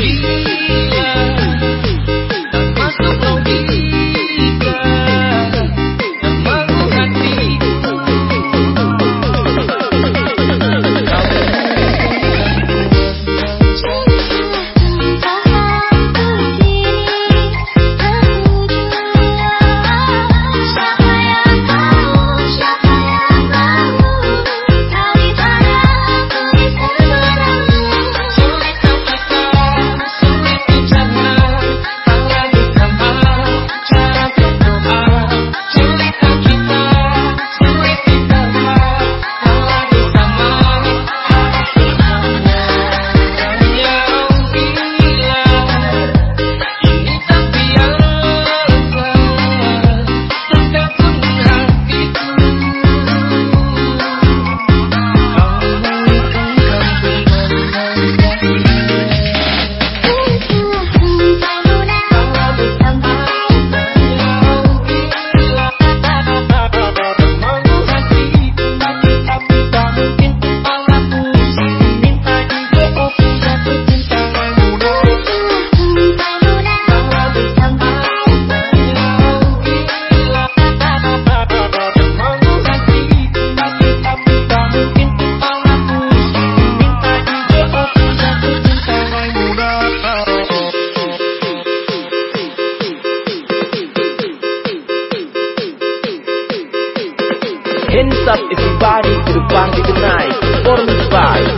Hands up everybody to the party tonight. Performance by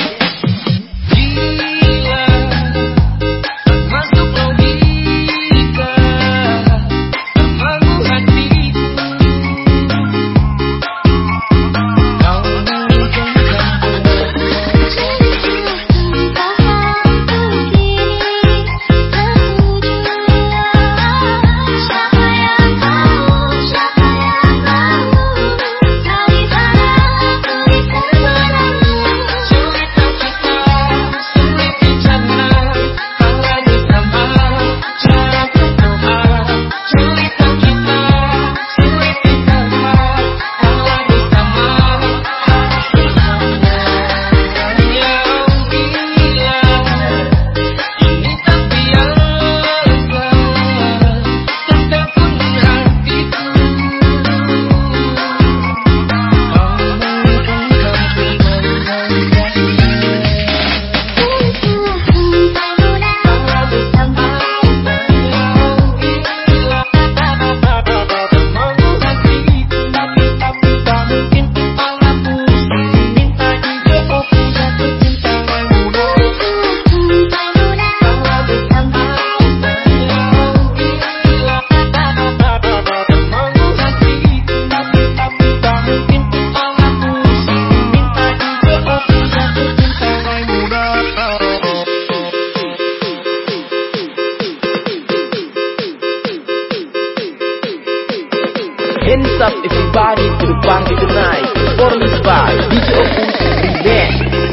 Hands up everybody to the party tonight. Performance vibe, DJ Opus Remix